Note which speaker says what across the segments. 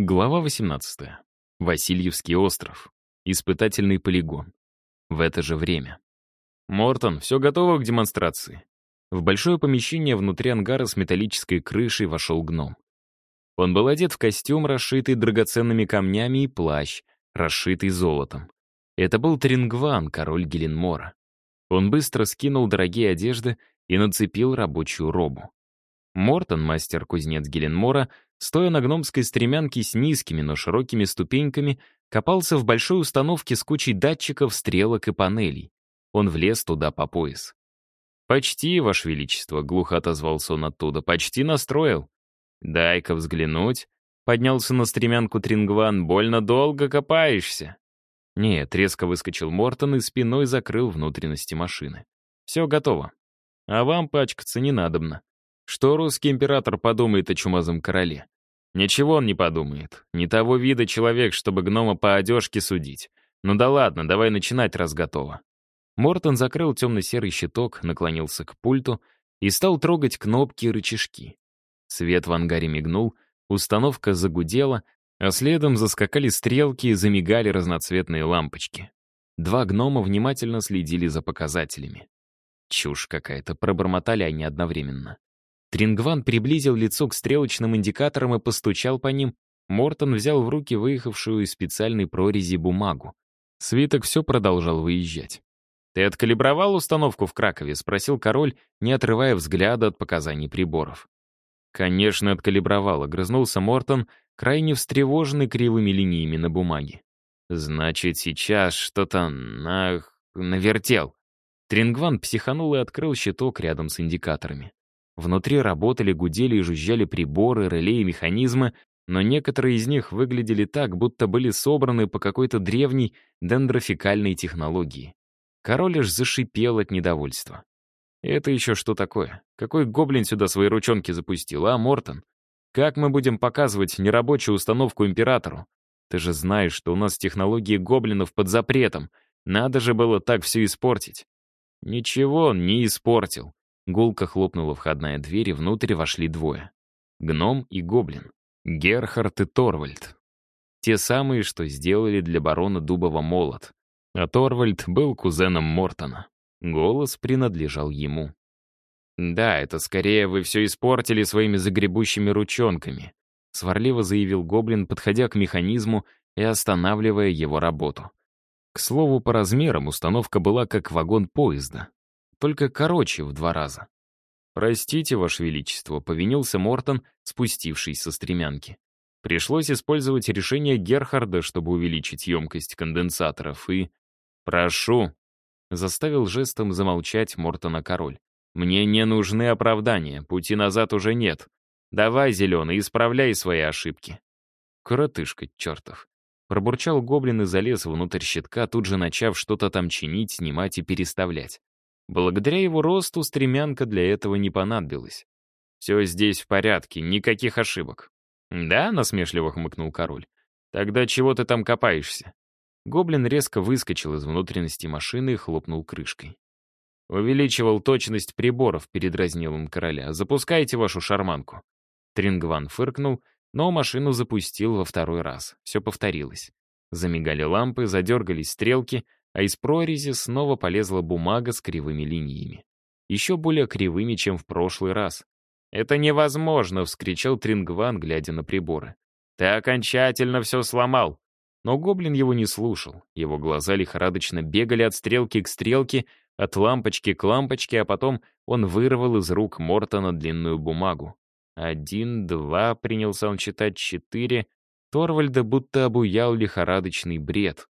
Speaker 1: Глава 18. Васильевский остров. Испытательный полигон. В это же время. «Мортон, все готово к демонстрации». В большое помещение внутри ангара с металлической крышей вошел гном. Он был одет в костюм, расшитый драгоценными камнями, и плащ, расшитый золотом. Это был Трингван, король Геленмора. Он быстро скинул дорогие одежды и нацепил рабочую робу. Мортон, мастер-кузнец Геленмора, стоя на гномской стремянке с низкими, но широкими ступеньками, копался в большой установке с кучей датчиков, стрелок и панелей. Он влез туда по пояс. «Почти, Ваше Величество», — глухо отозвался он оттуда, — «почти настроил». «Дай-ка взглянуть», — поднялся на стремянку Трингван, — «больно долго копаешься». Нет, резко выскочил Мортон и спиной закрыл внутренности машины. «Все готово. А вам пачкаться не надобно. Что русский император подумает о чумазом короле? Ничего он не подумает. Не того вида человек, чтобы гнома по одежке судить. Ну да ладно, давай начинать, раз готово. Мортон закрыл темно-серый щиток, наклонился к пульту и стал трогать кнопки и рычажки. Свет в ангаре мигнул, установка загудела, а следом заскакали стрелки и замигали разноцветные лампочки. Два гнома внимательно следили за показателями. Чушь какая-то, пробормотали они одновременно. Трингван приблизил лицо к стрелочным индикаторам и постучал по ним. Мортон взял в руки выехавшую из специальной прорези бумагу. Свиток все продолжал выезжать. «Ты откалибровал установку в Кракове?» — спросил король, не отрывая взгляда от показаний приборов. «Конечно, откалибровал», — огрызнулся Мортон, крайне встревоженный кривыми линиями на бумаге. «Значит, сейчас что-то на... навертел». Трингван психанул и открыл щиток рядом с индикаторами. Внутри работали, гудели и жужжали приборы, реле и механизмы, но некоторые из них выглядели так, будто были собраны по какой-то древней дендрофикальной технологии. Король лишь зашипел от недовольства. «Это еще что такое? Какой гоблин сюда свои ручонки запустил, а, Мортон? Как мы будем показывать нерабочую установку императору? Ты же знаешь, что у нас технологии гоблинов под запретом. Надо же было так все испортить». Ничего он не испортил. Гулко хлопнула входная дверь, и внутрь вошли двое. Гном и гоблин. Герхард и Торвальд. Те самые, что сделали для барона Дубова молот. А Торвальд был кузеном Мортона. Голос принадлежал ему. «Да, это скорее вы все испортили своими загребущими ручонками», сварливо заявил гоблин, подходя к механизму и останавливая его работу. К слову, по размерам установка была как вагон поезда только короче в два раза. «Простите, Ваше Величество», — повинился Мортон, спустившись со стремянки. Пришлось использовать решение Герхарда, чтобы увеличить емкость конденсаторов, и... «Прошу», — заставил жестом замолчать Мортона король. «Мне не нужны оправдания, пути назад уже нет. Давай, зеленый, исправляй свои ошибки». «Коротышка, чертов». Пробурчал гоблин и залез внутрь щитка, тут же начав что-то там чинить, снимать и переставлять. Благодаря его росту стремянка для этого не понадобилась. «Все здесь в порядке, никаких ошибок». «Да?» — насмешливо хмыкнул король. «Тогда чего ты там копаешься?» Гоблин резко выскочил из внутренности машины и хлопнул крышкой. «Увеличивал точность приборов», — передразнил он короля. «Запускайте вашу шарманку». Трингван фыркнул, но машину запустил во второй раз. Все повторилось. Замигали лампы, задергались стрелки — а из прорези снова полезла бумага с кривыми линиями. Еще более кривыми, чем в прошлый раз. «Это невозможно!» — вскричал Трингван, глядя на приборы. «Ты окончательно все сломал!» Но гоблин его не слушал. Его глаза лихорадочно бегали от стрелки к стрелке, от лампочки к лампочке, а потом он вырвал из рук Мортона длинную бумагу. Один, два, принялся он читать четыре. Торвальда будто обуял лихорадочный бред.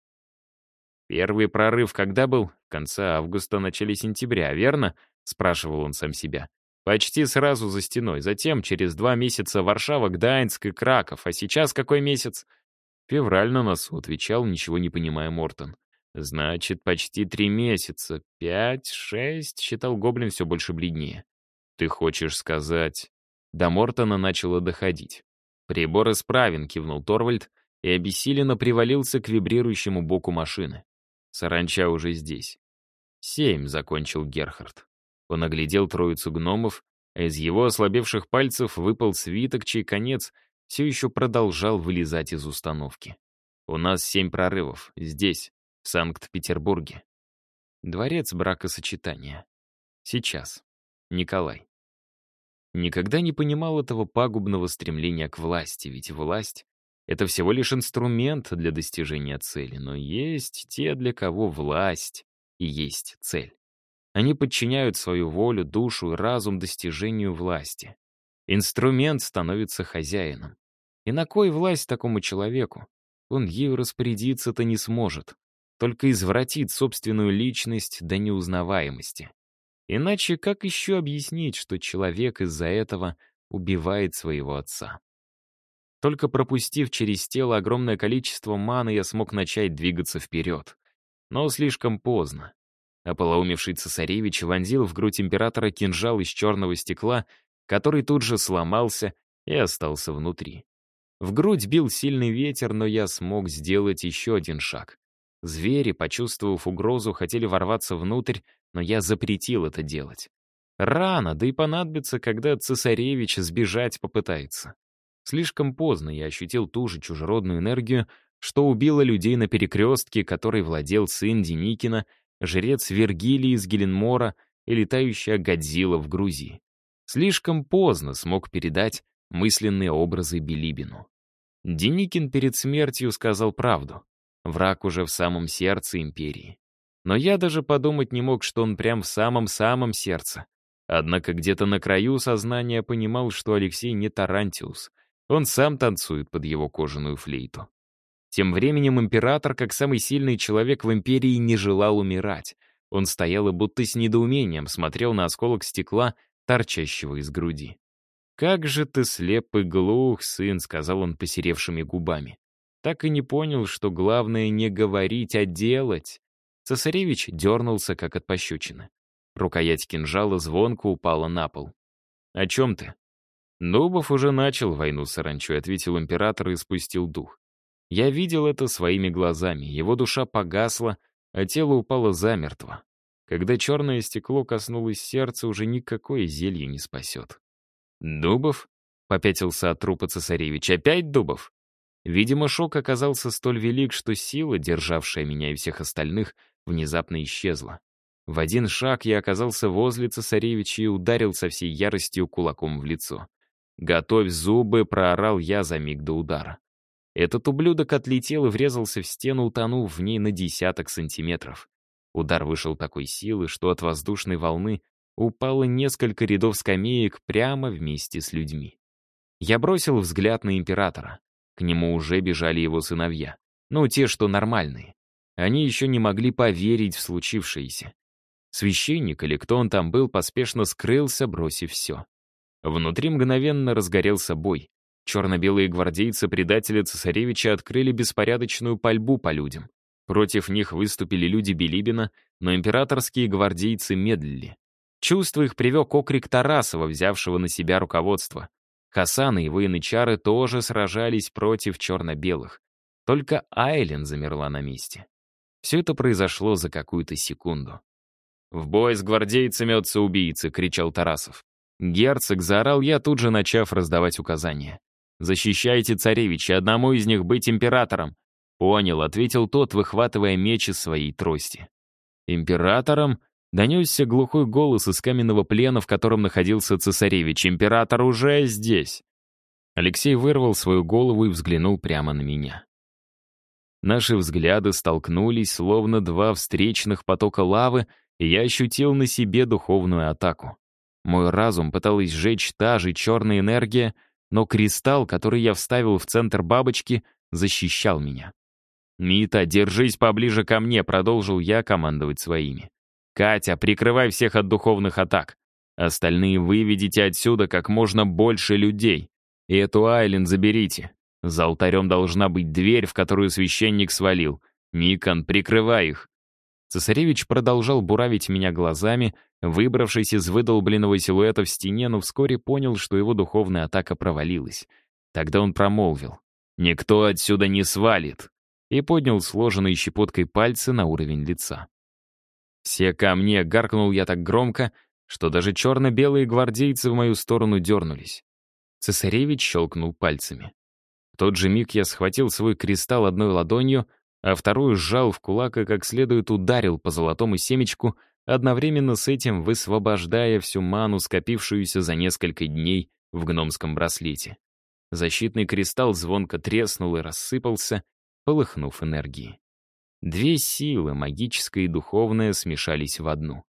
Speaker 1: Первый прорыв когда был? В конце августа, начале сентября, верно? Спрашивал он сам себя. Почти сразу за стеной. Затем, через два месяца, Варшава, Гданьск и Краков. А сейчас какой месяц? Февраль на носу, отвечал, ничего не понимая Мортон. Значит, почти три месяца. Пять, шесть, считал Гоблин все больше бледнее. Ты хочешь сказать... До Мортона начало доходить. «Прибор исправен», — кивнул Торвальд и обессиленно привалился к вибрирующему боку машины. Саранча уже здесь. «Семь», — закончил Герхард. Он оглядел троицу гномов, а из его ослабевших пальцев выпал свиток, чей конец все еще продолжал вылезать из установки. «У нас семь прорывов. Здесь, в Санкт-Петербурге. Дворец бракосочетания. Сейчас. Николай». Никогда не понимал этого пагубного стремления к власти, ведь власть — это всего лишь инструмент для достижения цели, но есть те, для кого власть и есть цель. Они подчиняют свою волю, душу и разум достижению власти. Инструмент становится хозяином. И на кой власть такому человеку? Он ею распорядиться-то не сможет. Только извратит собственную личность до неузнаваемости. Иначе как еще объяснить, что человек из-за этого убивает своего отца? Только пропустив через тело огромное количество маны, я смог начать двигаться вперед. Но слишком поздно. Ополоумевший цесаревич вонзил в грудь императора кинжал из черного стекла, который тут же сломался и остался внутри. В грудь бил сильный ветер, но я смог сделать еще один шаг. Звери, почувствовав угрозу, хотели ворваться внутрь, но я запретил это делать. Рано, да и понадобится, когда цесаревич сбежать попытается. Слишком поздно я ощутил ту же чужеродную энергию, что убило людей на перекрестке, которой владел сын Деникина жрец Вергилий из Геленмора и летающая Годзилла в Грузии. Слишком поздно смог передать мысленные образы Билибину. Деникин перед смертью сказал правду. Враг уже в самом сердце империи. Но я даже подумать не мог, что он прям в самом-самом сердце. Однако где-то на краю сознания понимал, что Алексей не Тарантиус. Он сам танцует под его кожаную флейту. Тем временем император, как самый сильный человек в империи, не желал умирать. Он стоял и будто с недоумением смотрел на осколок стекла, торчащего из груди. «Как же ты слеп и глух, сын», — сказал он посеревшими губами. Так и не понял, что главное не говорить, а делать. Цесаревич дернулся, как от пощечины. Рукоять кинжала звонко упала на пол. «О чем ты?» «Дубов уже начал войну с саранчой», — ответил император и спустил дух. Я видел это своими глазами. Его душа погасла, а тело упало замертво. Когда черное стекло коснулось сердца, уже никакое зелье не спасет. «Дубов?» — попятился от трупа цесаревич. «Опять Дубов?» Видимо, шок оказался столь велик, что сила, державшая меня и всех остальных, внезапно исчезла. В один шаг я оказался возле цесаревича и ударил со всей яростью кулаком в лицо. «Готовь зубы!» — проорал я за миг до удара. Этот ублюдок отлетел и врезался в стену, утонув в ней на десяток сантиметров. Удар вышел такой силы, что от воздушной волны упало несколько рядов скамеек прямо вместе с людьми. Я бросил взгляд на императора. К нему уже бежали его сыновья. Ну, те, что нормальные. Они еще не могли поверить в случившееся. Священник или кто он там был, поспешно скрылся, бросив все. Внутри мгновенно разгорелся бой. Черно-белые гвардейцы-предатели цесаревича открыли беспорядочную пальбу по людям. Против них выступили люди Билибина, но императорские гвардейцы медлили. Чувство их привел окрик Тарасова, взявшего на себя руководство. Хасан и его янычары тоже сражались против черно-белых. Только Айлен замерла на месте. Все это произошло за какую-то секунду. «В бой с гвардейцами отца-убийцы!» — кричал Тарасов. Герцог заорал я, тут же начав раздавать указания. Защищайте царевича, одному из них быть императором. Понял, ответил тот, выхватывая меч из своей трости. Императором донесся глухой голос из каменного плена, в котором находился цесаревич. Император уже здесь. Алексей вырвал свою голову и взглянул прямо на меня. Наши взгляды столкнулись, словно два встречных потока лавы, и я ощутил на себе духовную атаку. Мой разум пыталась сжечь та же черная энергия, но кристалл, который я вставил в центр бабочки, защищал меня. «Мита, держись поближе ко мне», — продолжил я командовать своими. «Катя, прикрывай всех от духовных атак. Остальные выведите отсюда как можно больше людей. И эту Айлен заберите. За алтарем должна быть дверь, в которую священник свалил. Никон, прикрывай их. Цесаревич продолжал буравить меня глазами, выбравшись из выдолбленного силуэта в стене, но вскоре понял, что его духовная атака провалилась. Тогда он промолвил. «Никто отсюда не свалит!» и поднял сложенные щепоткой пальцы на уровень лица. «Все ко мне!» — гаркнул я так громко, что даже черно-белые гвардейцы в мою сторону дернулись. Цесаревич щелкнул пальцами. В тот же миг я схватил свой кристалл одной ладонью, а вторую сжал в кулак и как следует ударил по золотому семечку, одновременно с этим высвобождая всю ману, скопившуюся за несколько дней в гномском браслете. Защитный кристалл звонко треснул и рассыпался, полыхнув энергией. Две силы, магическая и духовная, смешались в одну.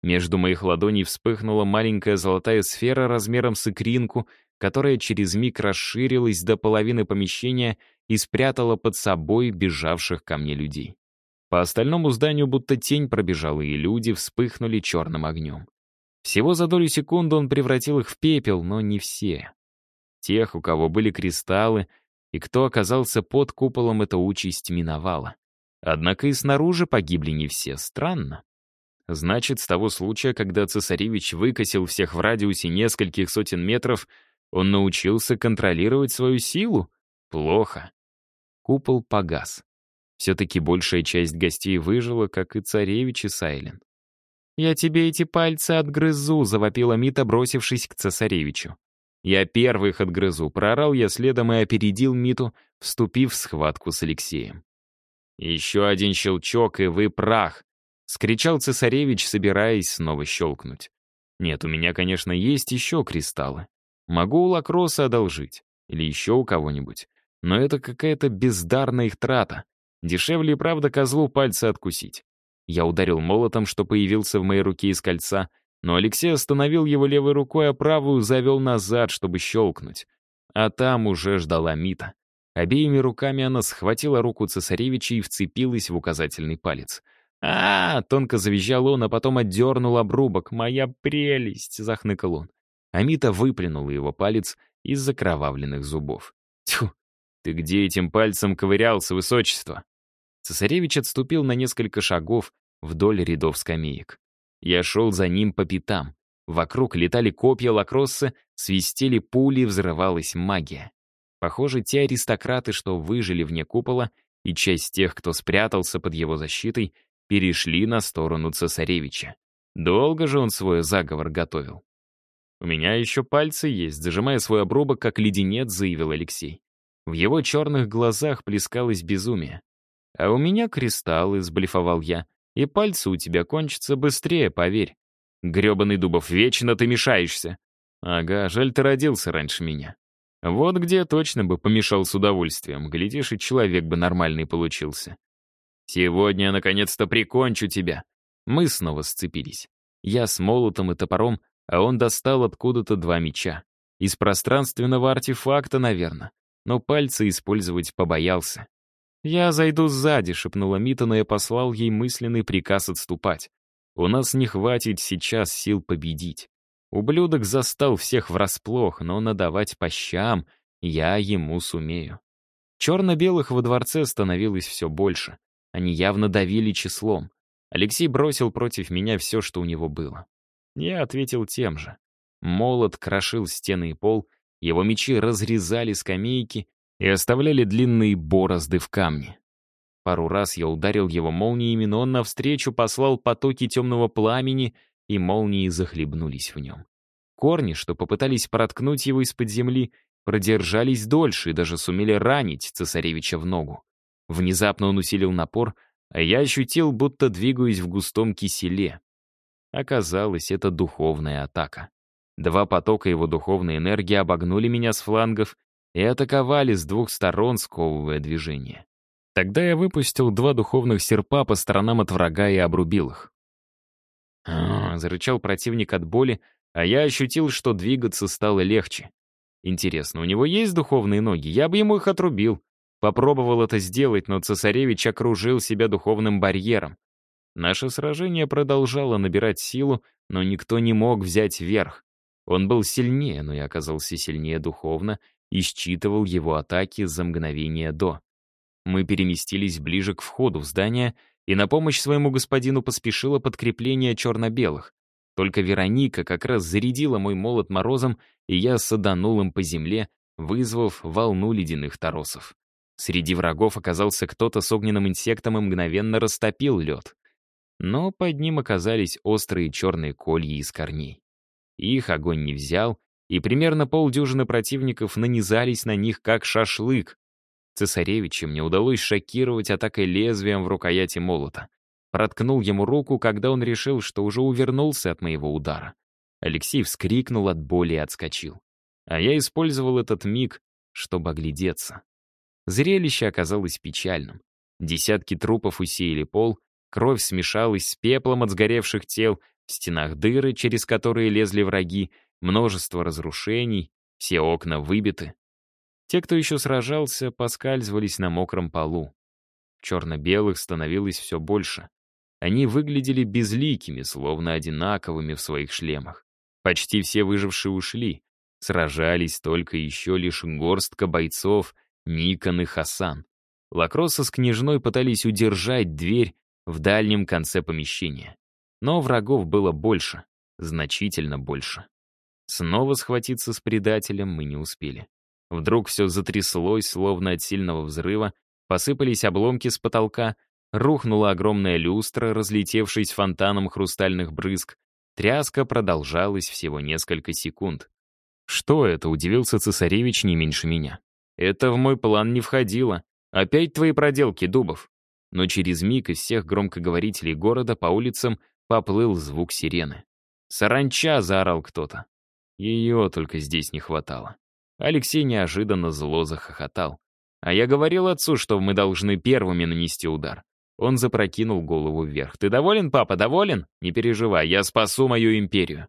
Speaker 1: Между моих ладоней вспыхнула маленькая золотая сфера размером с икринку, которая через миг расширилась до половины помещения и спрятала под собой бежавших ко мне людей. По остальному зданию будто тень пробежала, и люди вспыхнули черным огнем. Всего за долю секунды он превратил их в пепел, но не все. Тех, у кого были кристаллы, и кто оказался под куполом, эта участь миновала. Однако и снаружи погибли не все. Странно. Значит, с того случая, когда цесаревич выкосил всех в радиусе нескольких сотен метров, он научился контролировать свою силу? Плохо. Купол погас. Все-таки большая часть гостей выжила, как и царевич и Сайлен. «Я тебе эти пальцы отгрызу», — завопила Мита, бросившись к цесаревичу. «Я первый отгрызу», — проорал я следом и опередил Миту, вступив в схватку с Алексеем. «Еще один щелчок, и вы прах!» — скричал цесаревич, собираясь снова щелкнуть. «Нет, у меня, конечно, есть еще кристаллы. Могу у Лакроса одолжить. Или еще у кого-нибудь. Но это какая-то бездарная их трата. Дешевле, правда, козлу пальцы откусить. Я ударил молотом, что появился в моей руке из кольца, но Алексей остановил его левой рукой, а правую завел назад, чтобы щелкнуть. А там уже ждала Мита. Обеими руками она схватила руку цесаревича и вцепилась в указательный палец. а, -а, -а тонко завизжал он, а потом отдернул обрубок. «Моя прелесть!» — захныкал он. Амита выплюнула его палец из закровавленных зубов. «Тьфу! Ты где этим пальцем ковырялся, высочество?» Цесаревич отступил на несколько шагов вдоль рядов скамеек. Я шел за ним по пятам. Вокруг летали копья лакроссы, свистели пули, взрывалась магия. Похоже, те аристократы, что выжили вне купола, и часть тех, кто спрятался под его защитой, перешли на сторону цесаревича. Долго же он свой заговор готовил. «У меня еще пальцы есть», — зажимая свой обрубок, как леденец, заявил Алексей. В его черных глазах плескалось безумие. «А у меня кристаллы», — сблефовал я, — «и пальцы у тебя кончатся быстрее, поверь. Гребаный Дубов, вечно ты мешаешься». «Ага, жаль, ты родился раньше меня. Вот где точно бы помешал с удовольствием. Глядишь, и человек бы нормальный получился. Сегодня я наконец-то прикончу тебя. Мы снова сцепились. Я с молотом и топором, а он достал откуда-то два меча. Из пространственного артефакта, наверное. Но пальцы использовать побоялся. «Я зайду сзади», — шепнула Мита, я послал ей мысленный приказ отступать. «У нас не хватит сейчас сил победить. Ублюдок застал всех врасплох, но надавать по щам я ему сумею. Черно-белых во дворце становилось все больше. Они явно давили числом. Алексей бросил против меня все, что у него было. Я ответил тем же. Молот крошил стены и пол, его мечи разрезали скамейки и оставляли длинные борозды в камне. Пару раз я ударил его молниями, но он навстречу послал потоки темного пламени — и молнии захлебнулись в нем. Корни, что попытались проткнуть его из-под земли, продержались дольше и даже сумели ранить цесаревича в ногу. Внезапно он усилил напор, а я ощутил, будто двигаюсь в густом киселе. Оказалось, это духовная атака. Два потока его духовной энергии обогнули меня с флангов и атаковали с двух сторон, сковывая движение. Тогда я выпустил два духовных серпа по сторонам от врага и обрубил их. А, зарычал противник от боли, а я ощутил, что двигаться стало легче. Интересно, у него есть духовные ноги? Я бы ему их отрубил. Попробовал это сделать, но цесаревич окружил себя духовным барьером. Наше сражение продолжало набирать силу, но никто не мог взять верх. Он был сильнее, но я оказался сильнее духовно и считывал его атаки за мгновение до. Мы переместились ближе к входу в здание — и на помощь своему господину поспешило подкрепление черно-белых. Только Вероника как раз зарядила мой молот морозом, и я саданул им по земле, вызвав волну ледяных торосов. Среди врагов оказался кто-то с огненным инсектом и мгновенно растопил лед. Но под ним оказались острые черные колья из корней. Их огонь не взял, и примерно полдюжины противников нанизались на них как шашлык. Цесаревича мне удалось шокировать атакой лезвием в рукояти молота. Проткнул ему руку, когда он решил, что уже увернулся от моего удара. Алексей вскрикнул от боли и отскочил. А я использовал этот миг, чтобы оглядеться. Зрелище оказалось печальным. Десятки трупов усеяли пол, кровь смешалась с пеплом от сгоревших тел, в стенах дыры, через которые лезли враги, множество разрушений, все окна выбиты. Те, кто еще сражался, поскальзывались на мокром полу. Черно-белых становилось все больше. Они выглядели безликими, словно одинаковыми в своих шлемах. Почти все выжившие ушли. Сражались только еще лишь горстка бойцов, Никон и Хасан. Лакроса с княжной пытались удержать дверь в дальнем конце помещения. Но врагов было больше, значительно больше. Снова схватиться с предателем мы не успели. Вдруг все затряслось, словно от сильного взрыва, посыпались обломки с потолка, рухнула огромная люстра, разлетевшись фонтаном хрустальных брызг. Тряска продолжалась всего несколько секунд. «Что это?» — удивился цесаревич не меньше меня. «Это в мой план не входило. Опять твои проделки, Дубов». Но через миг из всех громкоговорителей города по улицам поплыл звук сирены. «Саранча!» — заорал кто-то. Ее только здесь не хватало. Алексей неожиданно зло захохотал. А я говорил отцу, что мы должны первыми нанести удар. Он запрокинул голову вверх. «Ты доволен, папа, доволен? Не переживай, я спасу мою империю».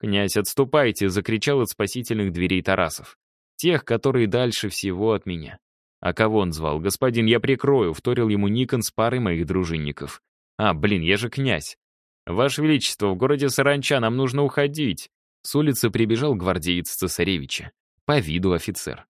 Speaker 1: «Князь, отступайте!» — закричал от спасительных дверей Тарасов. «Тех, которые дальше всего от меня». «А кого он звал? Господин, я прикрою», — вторил ему Никон с парой моих дружинников. «А, блин, я же князь». «Ваше Величество, в городе Саранча, нам нужно уходить». С улицы прибежал гвардеец цесаревича. По виду офицер.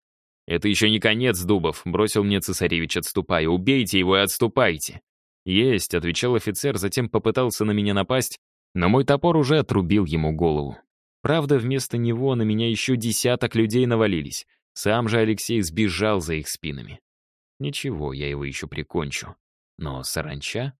Speaker 1: «Это еще не конец, Дубов», — бросил мне цесаревич, отступая. «Убейте его и отступайте». «Есть», — отвечал офицер, затем попытался на меня напасть, но мой топор уже отрубил ему голову. Правда, вместо него на меня еще десяток людей навалились. Сам же Алексей сбежал за их спинами. Ничего, я его еще прикончу. Но саранча?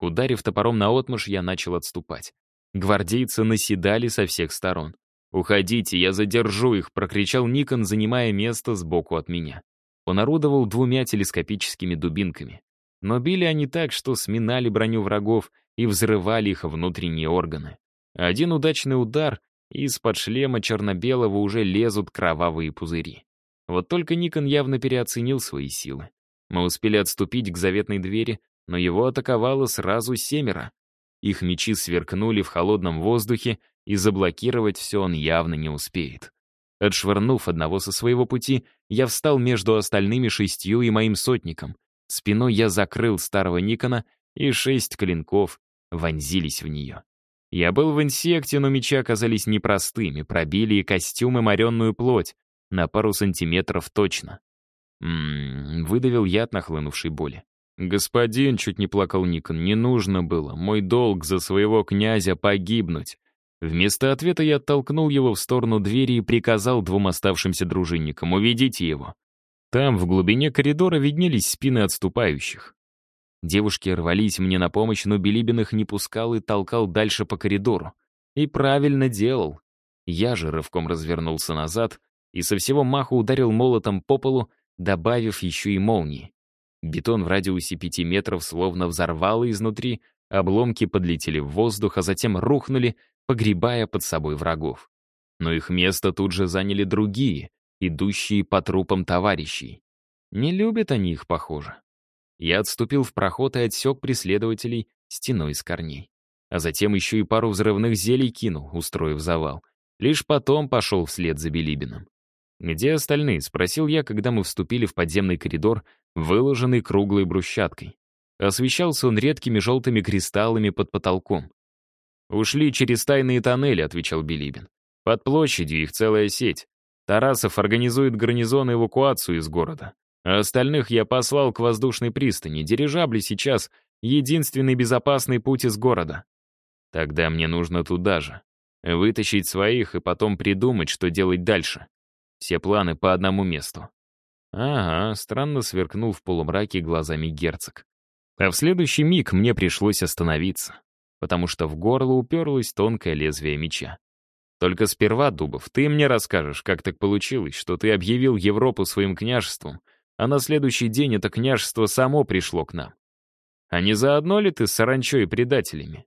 Speaker 1: Ударив топором наотмашь, я начал отступать. Гвардейцы наседали со всех сторон. «Уходите, я задержу их!» — прокричал Никон, занимая место сбоку от меня. Он орудовал двумя телескопическими дубинками. Но били они так, что сминали броню врагов и взрывали их внутренние органы. Один удачный удар, из-под шлема черно-белого уже лезут кровавые пузыри. Вот только Никон явно переоценил свои силы. Мы успели отступить к заветной двери, но его атаковало сразу семеро. Их мечи сверкнули в холодном воздухе, и заблокировать все он явно не успеет. Отшвырнув одного со своего пути, я встал между остальными шестью и моим сотником. Спиной я закрыл старого Никона, и шесть клинков вонзились в нее. Я был в инсекте, но мечи оказались непростыми, пробили и костюм, и моренную плоть, на пару сантиметров точно. Ммм, выдавил я от нахлынувшей боли. «Господин», — чуть не плакал Никон, — «не нужно было. Мой долг за своего князя погибнуть». Вместо ответа я оттолкнул его в сторону двери и приказал двум оставшимся дружинникам «Уведите его». Там, в глубине коридора, виднелись спины отступающих. Девушки рвались мне на помощь, но Билибин их не пускал и толкал дальше по коридору. И правильно делал. Я же рывком развернулся назад и со всего маху ударил молотом по полу, добавив еще и молнии. Бетон в радиусе пяти метров словно взорвало изнутри, обломки подлетели в воздух, а затем рухнули, погребая под собой врагов. Но их место тут же заняли другие, идущие по трупам товарищей. Не любят они их, похоже. Я отступил в проход и отсек преследователей стеной из корней. А затем еще и пару взрывных зелий кинул, устроив завал. Лишь потом пошел вслед за Билибиным. «Где остальные?» — спросил я, когда мы вступили в подземный коридор, выложенный круглой брусчаткой. Освещался он редкими желтыми кристаллами под потолком. «Ушли через тайные тоннели», — отвечал Билибин. «Под площадью их целая сеть. Тарасов организует гарнизон и эвакуацию из города. А остальных я послал к воздушной пристани. Дирижабли сейчас — единственный безопасный путь из города. Тогда мне нужно туда же. Вытащить своих и потом придумать, что делать дальше. Все планы по одному месту. Ага, странно сверкнул в полумраке глазами герцог. А в следующий миг мне пришлось остановиться, потому что в горло уперлось тонкое лезвие меча. Только сперва, Дубов, ты мне расскажешь, как так получилось, что ты объявил Европу своим княжеством, а на следующий день это княжество само пришло к нам. А не заодно ли ты с саранчой и предателями?